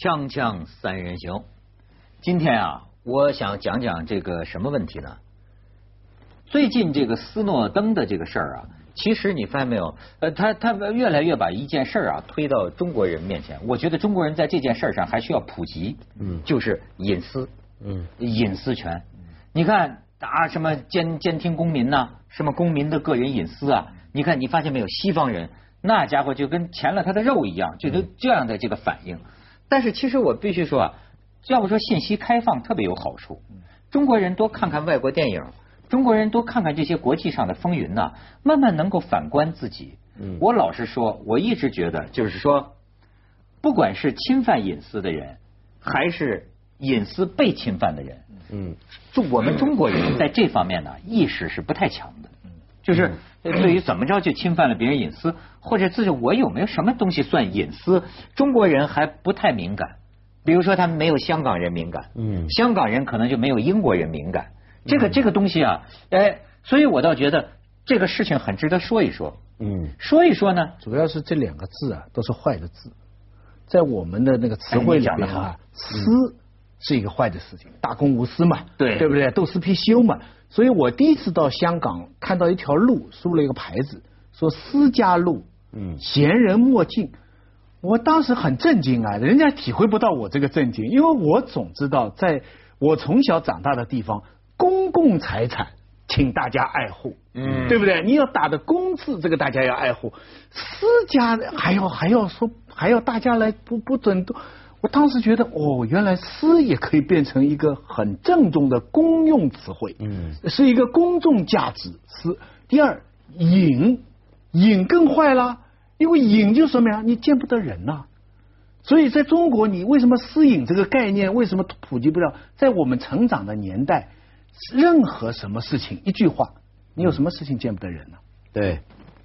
锵锵三人行，今天啊，我想讲讲这个什么问题呢？最近这个斯诺登的这个事儿啊，其实你发现没有？呃，他他越来越把一件事儿啊推到中国人面前。我觉得中国人在这件事儿上还需要普及，嗯，就是隐私，嗯，隐私权。你看啊，什么监监听公民呐，什么公民的个人隐私啊？你看，你发现没有？西方人那家伙就跟钳了他的肉一样，就都这样的这个反应。但是其实我必须说啊，要不说信息开放特别有好处。中国人多看看外国电影，中国人多看看这些国际上的风云呐，慢慢能够反观自己。我老实说，我一直觉得就是说，不管是侵犯隐私的人，还是隐私被侵犯的人，嗯，就我们中国人在这方面呢意识是不太强的。就是对于怎么着就侵犯了别人隐私，或者自己我有没有什么东西算隐私，中国人还不太敏感。比如说他们没有香港人敏感，嗯，香港人可能就没有英国人敏感。这个这个东西啊，哎，所以我倒觉得这个事情很值得说一说。嗯，说一说呢，主要是这两个字啊都是坏的字，在我们的那个词汇里面啊，私是一个坏的事情，大公无私嘛，对对不对？斗私批修嘛。所以我第一次到香港，看到一条路竖了一个牌子，说“私家路”，嗯，闲人莫进。我当时很震惊啊，人家体会不到我这个震惊，因为我总知道，在我从小长大的地方，公共财产，请大家爱护，嗯，对不对？你要打的公字，这个大家要爱护，私家还要还要说，还要大家来不不准都。我当时觉得，哦，原来私也可以变成一个很郑重的公用词汇，嗯，是一个公众价值。私第二，隐隐更坏了，因为隐就说明啊，你见不得人呐。所以在中国，你为什么私隐这个概念为什么普及不了？在我们成长的年代，任何什么事情，一句话，你有什么事情见不得人呢？对。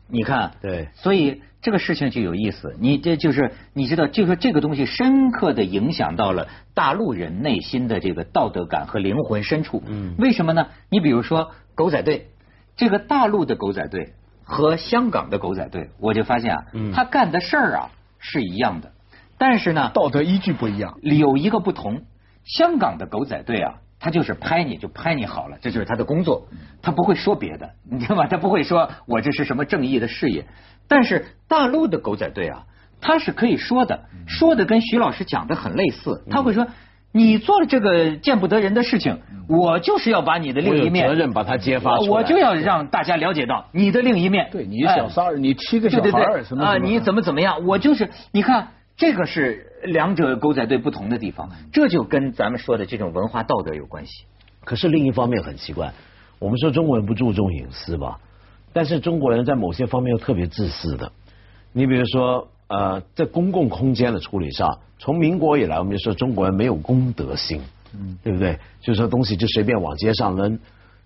你看，对，所以这个事情就有意思。你这就是你知道，就是这个东西深刻的影响到了大陆人内心的这个道德感和灵魂深处。嗯，为什么呢？你比如说狗仔队，这个大陆的狗仔队和香港的狗仔队，我就发现啊，他干的事儿啊是一样的，但是呢，道德依据不一样，有一个不同。香港的狗仔队啊。他就是拍你就拍你好了，这就是他的工作，他不会说别的，你知道吗？他不会说我这是什么正义的事业。但是大陆的狗仔队啊，他是可以说的，说的跟徐老师讲的很类似。他会说，你做了这个见不得人的事情，我就是要把你的另一面责任把它揭发出来，我就要让大家了解到你的另一面。对你小三儿，你七个小孩什么啊？你怎么怎么样？我就是你看。这个是两者狗仔队不同的地方，这就跟咱们说的这种文化道德有关系。可是另一方面很奇怪，我们说中国人不注重隐私吧，但是中国人在某些方面又特别自私的。你比如说，呃，在公共空间的处理上，从民国以来，我们就说中国人没有公德心，嗯，对不对？就是说东西就随便往街上扔。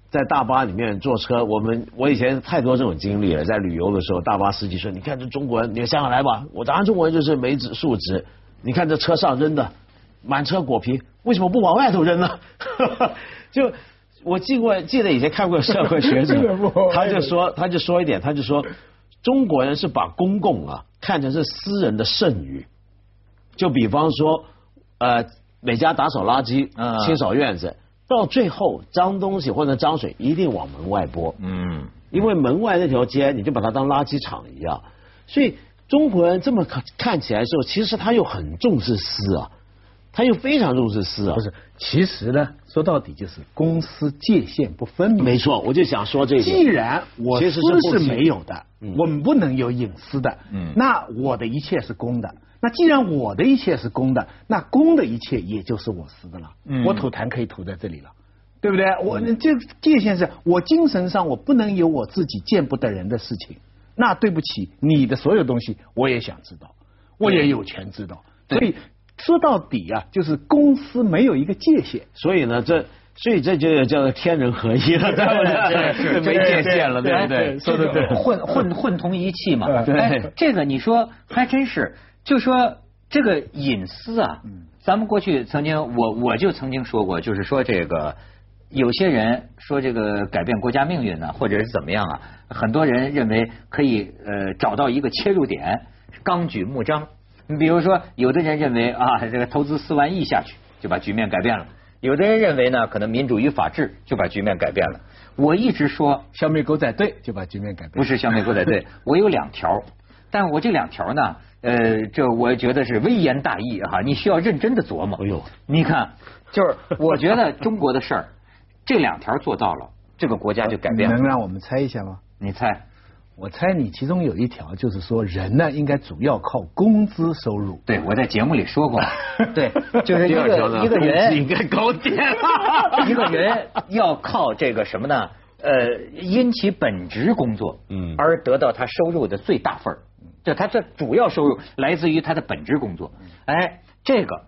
在大巴里面坐车，我们我以前太多这种经历了。在旅游的时候，大巴司机说：“你看这中国人，你香港来吧，我咱中国人就是没质素质。你看这车上扔的满车果皮，为什么不往外头扔呢？” 就我记过记得以前看过社会学者，他就说他就说一点，他就说中国人是把公共啊看成是私人的剩余。就比方说，呃，每家打扫垃圾，清扫院子。到最后，脏东西或者脏水一定往门外拨。嗯，因为门外那条街，你就把它当垃圾场一样。所以中国人这么看看起来时候，其实他又很重视私啊，他又非常重视私啊。不是，其实呢，说到底就是公私界限不分明。没错，我就想说这个。既然我私是没有的，我们不能有隐私的。嗯，那我的一切是公的。那既然我的一切是公的，那公的一切也就是我私的了。我吐痰可以吐在这里了，对不对？我这界限是我精神上我不能有我自己见不得人的事情。那对不起，你的所有东西我也想知道，我也有权知道。所以说到底啊，就是公私没有一个界限。所以呢，这所以这就叫做天人合一了，对不对？没界限了，对不对？说的对，混混混同一气嘛。对，这个你说还真是。就说这个隐私啊，咱们过去曾经，我我就曾经说过，就是说这个有些人说这个改变国家命运呢，或者是怎么样啊，很多人认为可以呃找到一个切入点，纲举目张，你比如说，有的人认为啊，这个投资四万亿下去就把局面改变了；有的人认为呢，可能民主与法治就把局面改变了。我一直说消灭狗仔队就把局面改变，不是消灭狗仔队，我有两条，但我这两条呢，呃，这我觉得是微言大义哈，你需要认真的琢磨。哎呦，你看，就是我觉得中国的事儿，这两条做到了，这个国家就改变了。能让我们猜一下吗？你猜？我猜你其中有一条就是说，人呢应该主要靠工资收入。对，我在节目里说过。对，就是一个一个人应该高点。一个人要靠这个什么呢？呃，因其本职工作，嗯，而得到他收入的最大份儿。就他这主要收入来自于他的本职工作。哎，这个。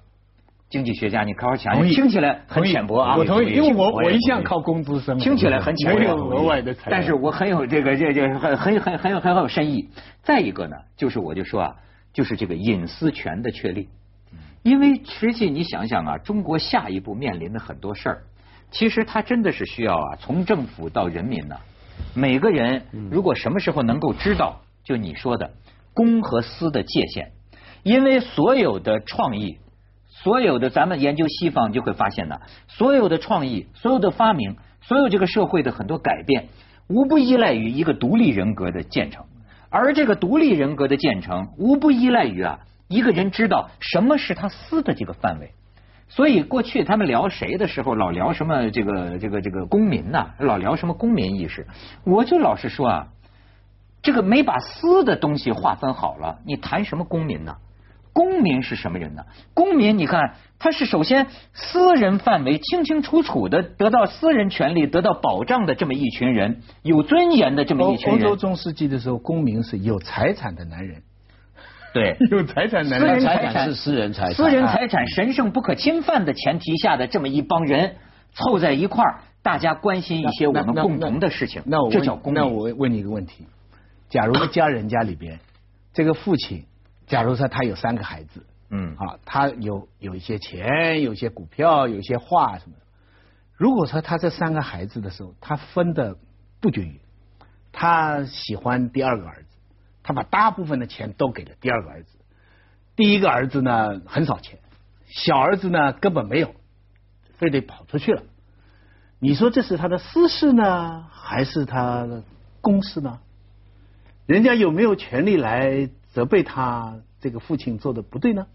经济学家，你好好想想，听起来很浅薄啊！我同意，因为我我一向靠工资生活，听起来很浅薄，没有额外的。但是我很有这个这这很很很很有很有深意。再一个呢，就是我就说啊，就是这个隐私权的确立。因为实际你想想啊，中国下一步面临的很多事儿，其实它真的是需要啊，从政府到人民呢，每个人如果什么时候能够知道，就你说的公和私的界限，因为所有的创意。所有的咱们研究西方就会发现呢，所有的创意、所有的发明、所有这个社会的很多改变，无不依赖于一个独立人格的建成，而这个独立人格的建成，无不依赖于啊一个人知道什么是他私的这个范围。所以过去他们聊谁的时候，老聊什么这个这个这个公民呐，老聊什么公民意识，我就老是说啊，这个没把私的东西划分好了，你谈什么公民呢？公民是什么人呢？公民，你看，他是首先私人范围清清楚楚的得到私人权利得到保障的这么一群人，有尊严的这么一群人。欧洲中世纪的时候，公民是有财产的男人。对，有财产男人。私人财产是私人财产，私人财产神圣不可侵犯的前提下的这么一帮人凑在一块儿，大家关心一些我们共同的事情。那我这叫公民。那我问你一个问题：假如家人家里边 这个父亲。假如说他有三个孩子，嗯，啊，他有有一些钱，有一些股票，有一些画什么的。如果说他这三个孩子的时候，他分的不均匀，他喜欢第二个儿子，他把大部分的钱都给了第二个儿子，第一个儿子呢很少钱，小儿子呢根本没有，非得跑出去了。你说这是他的私事呢，还是他的公事呢？人家有没有权利来？责备他这个父亲做的不对呢？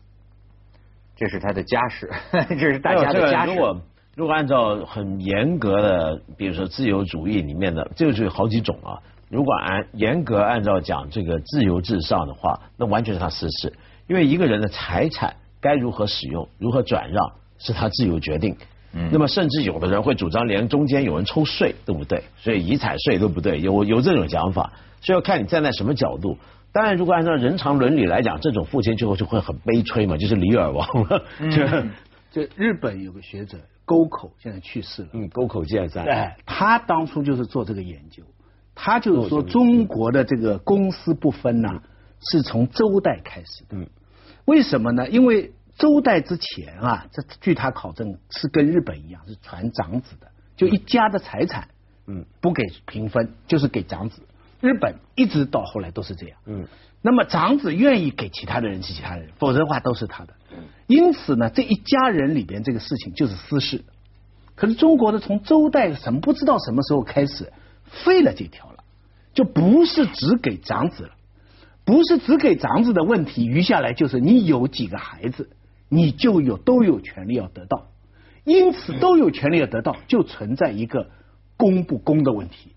这是他的家事，这是大家的家事。如果如果按照很严格的，比如说自由主义里面的，这个就有好几种啊。如果按严格按照讲这个自由至上的话，那完全是他私事。因为一个人的财产该如何使用、如何转让，是他自由决定。嗯。那么甚至有的人会主张连中间有人抽税都不对，所以遗产税都不对，有有这种讲法，所以要看你站在什么角度。当然，如果按照人常伦理来讲，这种父亲最后就会很悲催嘛，就是李尔王 了。就日本有个学者沟口，现在去世了。嗯，沟口健在。哎，他当初就是做这个研究，他就是说中国的这个公私不分呐，是从周代开始的。嗯，为什么呢？因为周代之前啊，这据他考证是跟日本一样，是传长子的，就一家的财产，嗯，不给平分，就是给长子。日本一直到后来都是这样，嗯，那么长子愿意给其他的人是其他人，否则的话都是他的，因此呢，这一家人里边这个事情就是私事。可是中国的从周代什么不知道什么时候开始废了这条了，就不是只给长子了，不是只给长子的问题，余下来就是你有几个孩子，你就有都有权利要得到，因此都有权利要得到，就存在一个公不公的问题。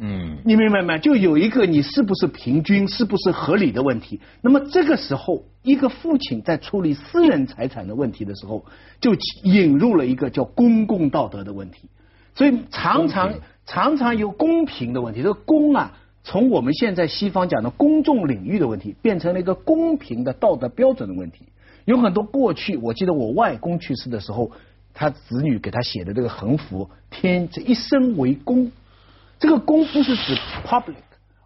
嗯，你明白吗？就有一个你是不是平均、是不是合理的问题。那么这个时候，一个父亲在处理私人财产的问题的时候，就引入了一个叫公共道德的问题。所以常常常常有公平的问题。这个公啊，从我们现在西方讲的公众领域的问题，变成了一个公平的道德标准的问题。有很多过去，我记得我外公去世的时候，他子女给他写的这个横幅：“天这一生为公。”这个公不是指 public，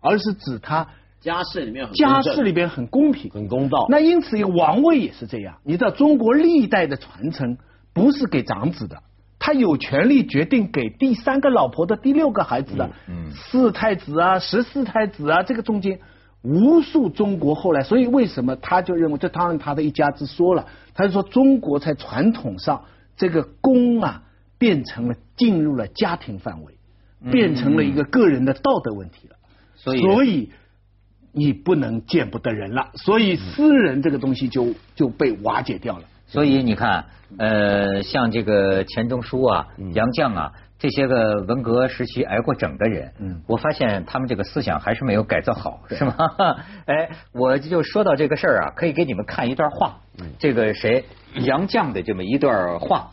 而是指他家世里面家世里边很公平、很公道。那因此，一个王位也是这样。你知道，中国历代的传承不是给长子的，他有权利决定给第三个老婆的第六个孩子的。嗯，四太子啊，十四太子啊，这个中间无数中国后来，所以为什么他就认为这当然他的一家之说了，他就说中国在传统上这个公啊变成了进入了家庭范围，变成了一个个人的道德问题了，所以所以你不能见不得人了，所以私人这个东西就就被瓦解掉了。所以你看，呃，像这个钱钟书啊、杨绛啊这些个文革时期挨过整的人，嗯我发现他们这个思想还是没有改造好，是吗？哎，我就说到这个事儿啊，可以给你们看一段话，这个谁杨绛的这么一段话，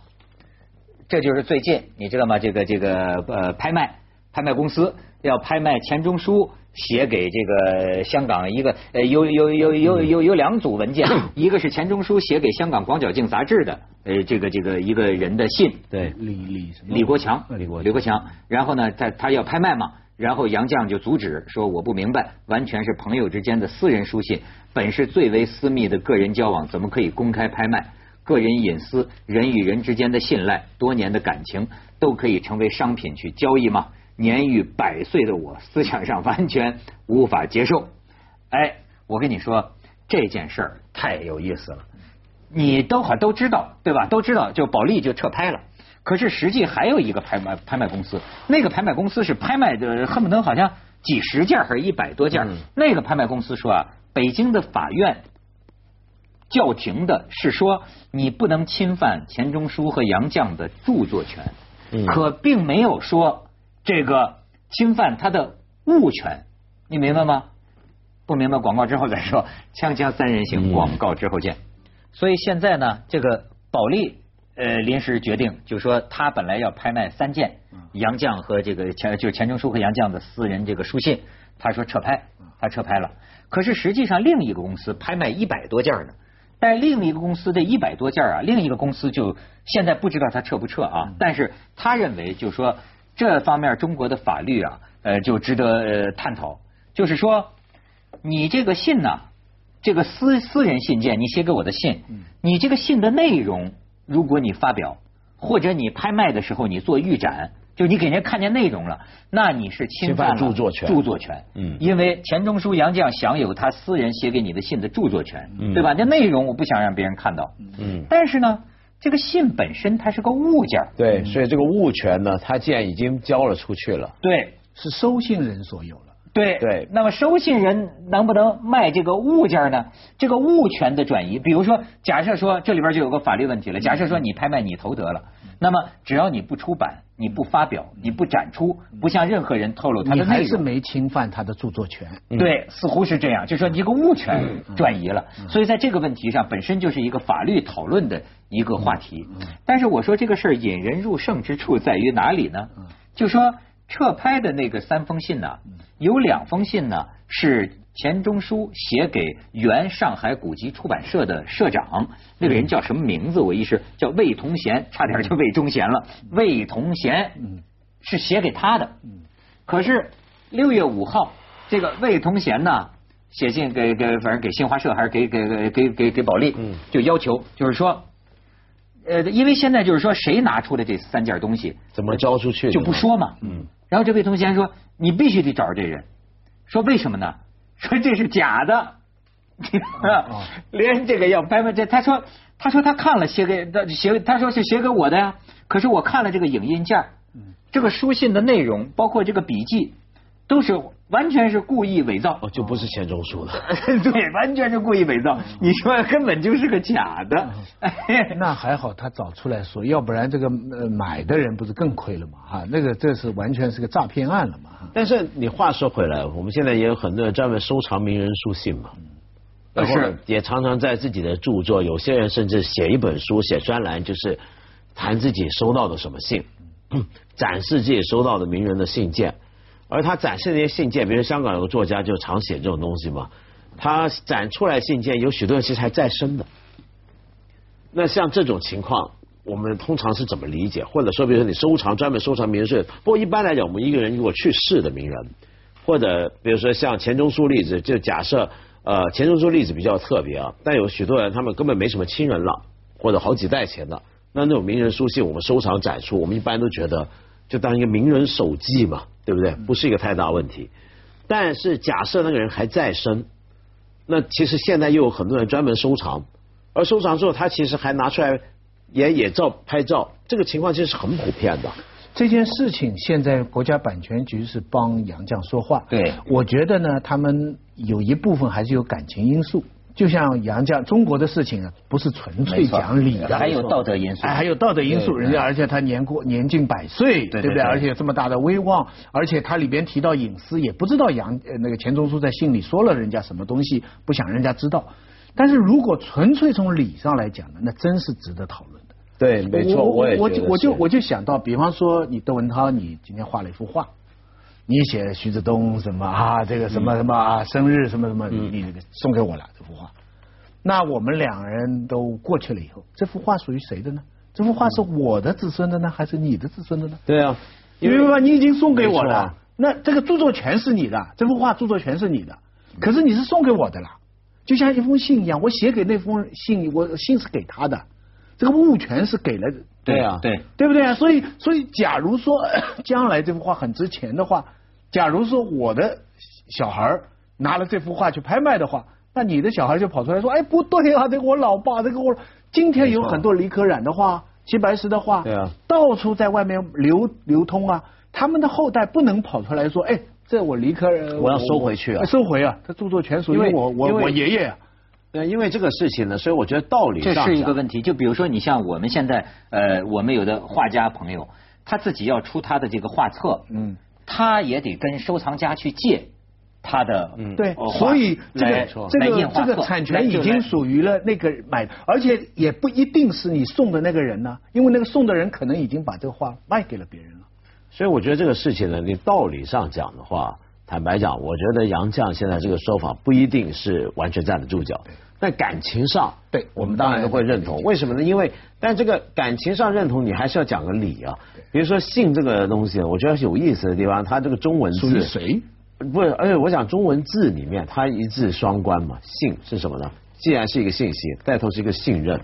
这就是最近你知道吗？这个这个呃拍卖拍卖公司要拍卖钱钟书写给这个香港一个呃有有有有有有两组文件，一个是钱钟书写给香港广角镜杂志的呃这个这个一个人的信，对，李李什么李国强，李国李国强。然后呢，他他要拍卖嘛，然后杨绛就阻止说我不明白，完全是朋友之间的私人书信，本是最为私密的个人交往，怎么可以公开拍卖？个人隐私、人与人之间的信赖、多年的感情，都可以成为商品去交易吗？年逾百岁的我，思想上完全无法接受。哎，我跟你说这件事儿太有意思了。你都好都知道对吧？都知道，就保利就撤拍了。可是实际还有一个拍卖拍卖公司，那个拍卖公司是拍卖的恨不得好像几十件还是一百多件。嗯那个拍卖公司说啊，北京的法院叫停的是说你不能侵犯钱钟书和杨绛的著作权，嗯可并没有说这个侵犯他的物权，你明白吗？不明白，广告之后再说。锵锵三人行，嗯广告之后见。所以现在呢，这个保利呃临时决定，就说他本来要拍卖三件杨绛和这个钱，就是钱钟书和杨绛的私人这个书信，他说撤拍，他撤拍了。可是实际上另一个公司拍卖一百多件呢。但另一个公司的一百多件啊，另一个公司就现在不知道他撤不撤啊。但是他认为，就是说这方面中国的法律啊，呃，就值得呃探讨。就是说，你这个信呢、这个私私人信件，你写给我的信，你这个信的内容，如果你发表，或者你拍卖的时候你做预展，就你给人家看见内容了，那你是侵犯著作权著作权。嗯因为钱钟书、杨绛享有他私人写给你的信的著作权，嗯对吧？这内容我不想让别人看到。嗯，但是呢，这个信本身它是个物件儿对，所以这个物权呢，它既然已经交了出去了，对是收信人所有了。对对。那么收信人能不能卖这个物件呢？这个物权的转移，比如说，假设说这里边就有个法律问题了。假设说你拍卖你投得了，那么只要你不出版、你不发表、你不展出，不向任何人透露它你的内容，还是没侵犯他的著作权。对，似乎是这样，就说你这个物权转移了，所以在这个问题上本身就是一个法律讨论的一个话题。但是我说这个事儿引人入胜之处在于哪里呢？就说撤拍的那个三封信呢，有两封信呢是钱钟书写给原上海古籍出版社的社长，那个人叫什么名字？我一时叫魏同贤，差点就魏忠贤了。魏同贤是写给他的，可是六月五号，这个魏同贤呢写信给给反正给新华社还是给给给给给给保利，嗯就要求就是说，呃，因为现在就是说谁拿出了这三件东西，怎么交出去就不说嘛。嗯。然后这位同学说：“你必须得找着这人。”说为什么呢？说这是假的，哦 连这个要拍卖这，他说他说他看了写给他写，他说是写给我的呀。可是我看了这个影印件这个书信的内容，包括这个笔记，都是完全是故意伪造。哦，就不是钱钟书了。对，完全是故意伪造。你说根本就是个假的。那还好，他早出来说，要不然这个呃买的人不是更亏了吗？哈，那个这是完全是个诈骗案了嘛？但是你话说回来，我们现在也有很多人专门收藏名人书信嘛，然后是也常常在自己的著作，有些人甚至写一本书、写专栏，就是谈自己收到的什么信，展示自己收到的名人的信件。而他展示那些信件，比如香港有个作家就常写这种东西嘛，他展出来信件有许多人其实还在生的。那像这种情况，我们通常是怎么理解？或者说，比如说你收藏专门收藏名人税，不过一般来讲，我们一个人如果去世的名人，或者比如说像钱钟书例子，就假设呃钱钟书例子比较特别啊，但有许多人他们根本没什么亲人了，或者好几代前的，那那种名人书信我们收藏展出，我们一般都觉得就当一个名人手记嘛，对不对？不是一个太大问题。但是假设那个人还在生，那其实现在又有很多人专门收藏，而收藏之后他其实还拿出来也也照拍照，这个情况其实是很普遍的。这件事情现在国家版权局是帮杨绛说话。对我觉得呢，他们有一部分还是有感情因素。就像杨家，中国的事情啊，不是纯粹讲理的，还有道德因素，哎，还有道德因素。人家而且他年过年近百岁，对对对不对？而且这么大的威望，而且他里边提到隐私，也不知道杨呃那个钱钟书在信里说了人家什么东西，不想人家知道。但是如果纯粹从理上来讲呢，那真是值得讨论的。对，没错，我也我就我就我就想到，比方说你窦文涛，你今天画了一幅画，你写徐子东什么啊，这个什么什么啊，生日什么什么，你你这个送给我了这幅画，那我们两人都过去了以后，这幅画属于谁的呢？这幅画是我的子孙的呢，还是你的子孙的呢？对啊，因为吧，你已经送给我了，那这个著作权是你的，这幅画著作权是你的，可是你是送给我的了，就像一封信一样，我写给那封信，我信是给他的，这个物权是给了，对啊。对，对不对啊？所以，所以，假如说 将来这幅画很值钱的话，假如说我的小孩儿拿了这幅画去拍卖的话，那你的小孩就跑出来说：“哎，不对啊，这个我老爸，这个我今天有很多李可染的画、齐白石的画，对啊到处在外面流流通啊，他们的后代不能跑出来说：哎，这我李可染，我要收回去啊收回啊，他著作权属于我，我我爷爷啊。”对，因为这个事情呢，所以我觉得道理这上讲是一个问题。就比如说，你像我们现在，呃，我们有的画家朋友，他自己要出他的这个画册，嗯，他也得跟收藏家去借他的，嗯对所以这个这个这个产权已经属于了那个买，而且也不一定是你送的那个人呢，因为那个送的人可能已经把这个画卖给了别人了。所以我觉得这个事情呢，你道理上讲的话，坦白讲，我觉得杨绛现在这个说法不一定是完全站得住脚。但感情上，对我们当然都会认同。为什么呢？因为但这个感情上认同，你还是要讲个理啊。比如说性这个东西，我觉得有意思的地方，它这个中文字谁？不是，而且我讲中文字里面，它一字双关嘛。信是什么呢？既然是一个信息，带头是一个信任。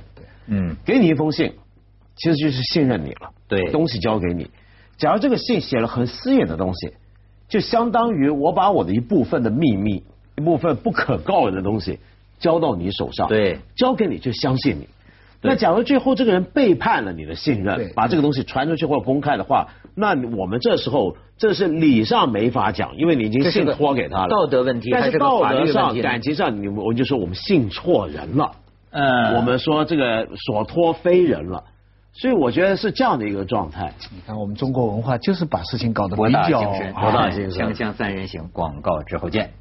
嗯，给你一封信，其实就是信任你了。对东西交给你。假如这个信写了很私隐的东西，就相当于我把我的一部分的秘密、一部分不可告人的东西交到你手上。对，交给你就相信你。那假如最后这个人背叛了你的信任，把这个东西传出去或者公开的话，那我们这时候这是理上没法讲，因为你已经信托给他了。道德问题但是道德上、感情上，你我就说我们信错人了。呃，我们说这个所托非人了，所以我觉得是这样的一个状态。你看我们中国文化就是把事情搞得比较大精深，博大啊精深锵锵三人行，广告之后见。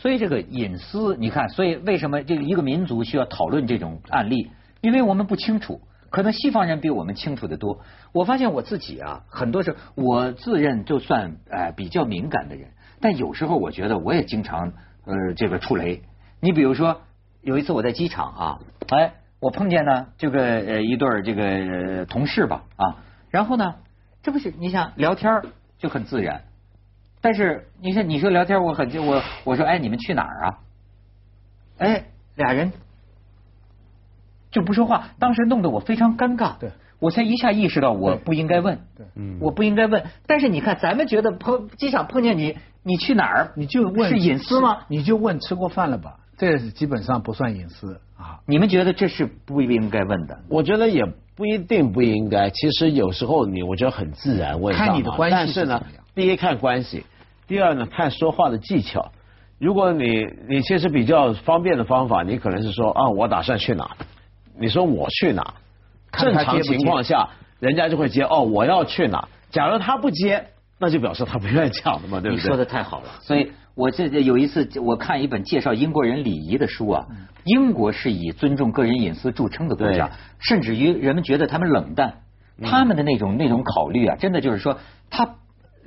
所以这个隐私，你看，所以为什么这个一个民族需要讨论这种案例？因为我们不清楚，可能西方人比我们清楚的多。我发现我自己啊，很多时候我自认就算呃比较敏感的人，但有时候我觉得我也经常呃这个触雷。你比如说有一次我在机场啊，哎，我碰见呢这个呃一对这个同事吧啊，然后呢，这不是你想聊天就很自然，但是你说你说聊天我很就我我说哎你们去哪儿啊？哎俩人就不说话，当时弄得我非常尴尬。对，我才一下意识到我不应该问。对嗯我不应该问。但是你看，咱们觉得碰机场碰见你，你去哪儿？你就问是隐私吗？你就问吃过饭了吧？这基本上不算隐私啊。你们觉得这是不应该问的？我觉得也不一定不应该，其实有时候你我觉得很自然问上嘛看你的关系但是呢第一看关系，第二呢看说话的技巧。如果你你其实比较方便的方法，你可能是说啊，我打算去哪？你说我去哪？正常情况下，人家就会接哦，我要去哪？假如他不接，那就表示他不愿意讲了嘛，对不对？你说的太好了，所以我这有一次我看一本介绍英国人礼仪的书啊，英国是以尊重个人隐私著称的国家，甚至于人们觉得他们冷淡，他们的那种那种考虑啊，真的就是说他。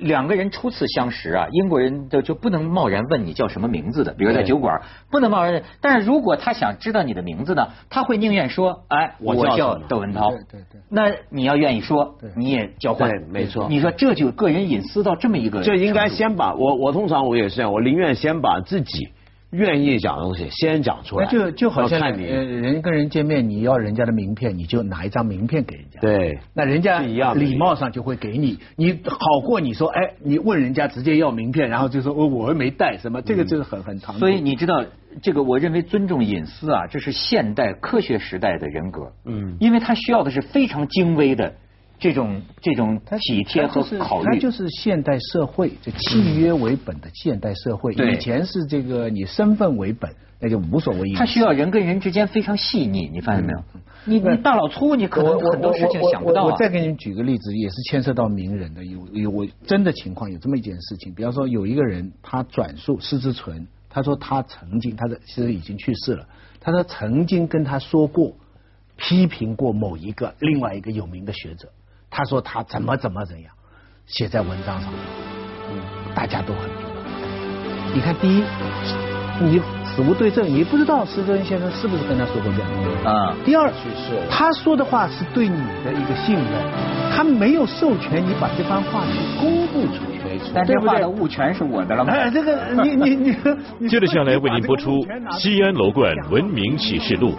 两个人初次相识啊，英国人就就不能贸然问你叫什么名字的，比如在酒馆不能贸然。但是如果他想知道你的名字呢，他会宁愿说，哎，我我叫窦文涛。对对对。那你要愿意说，你也交换，对没错。你说这就个人隐私到这么一个程度，就应该先把我我通常我也是这样，我宁愿先把自己愿意讲东西，先讲出来。那就就好像你人跟人见面，你要人家的名片，你就拿一张名片给人家。对那人家是一样礼貌上就会给你，你好过你说，哎，你问人家直接要名片，然后就说我，我又没带什么，这个就是很很唐突。所以你知道，这个我认为尊重隐私啊，这是现代科学时代的人格。嗯因为他需要的是非常精微的这种这种体贴和它就是考虑。它就是现代社会，就契约为本的现代社会。对以前是这个你身份为本，那就无所谓。他需要人跟人之间非常细腻，你发现没有？你你大老粗，你可能我我很多事情想不到啊我我我再。给你们举个例子，也是牵涉到名人的，有有我真的情况有这么一件事情，比方说有一个人他转述施之纯，他说他曾经，他的其实已经去世了，他说曾经跟他说过，批评过某一个另外一个有名的学者，他说他怎么怎么怎样，写在文章上面，嗯，大家都很明白。你看，第一，你死无对证，你不知道施之恩先生是不是跟他说过这样的话。啊，第二，他说的话是对你的一个信任，他没有授权你把这番话去公布出去。但这话的物权是我的了吗？哎，这个你你你，你接着下来为您播出 《西安楼观文明启示录》。